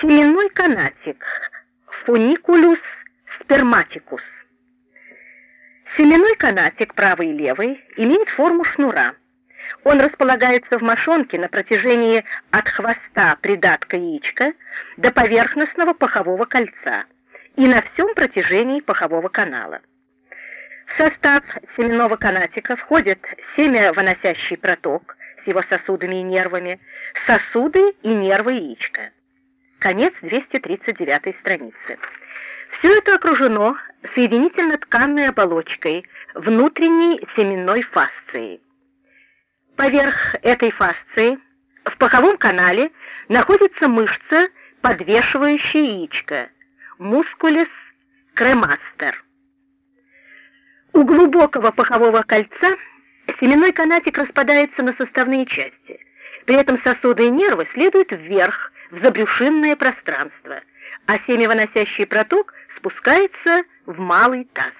Семенной канатик фуникулюс сперматикус. Семенной канатик, правый и левый, имеет форму шнура. Он располагается в мошонке на протяжении от хвоста придатка яичка до поверхностного пахового кольца и на всем протяжении пахового канала. В состав семенного канатика входит семя-выносящий проток с его сосудами и нервами, сосуды и нервы яичка. Конец 239 страницы. Все это окружено соединительно-тканной оболочкой внутренней семенной фасцией. Поверх этой фасции в паховом канале находится мышца, подвешивающая яичко, мускулес кремастер. У глубокого пахового кольца семенной канатик распадается на составные части. При этом сосуды и нервы следуют вверх, в забрюшинное пространство, а семявыносящий проток спускается в малый таз.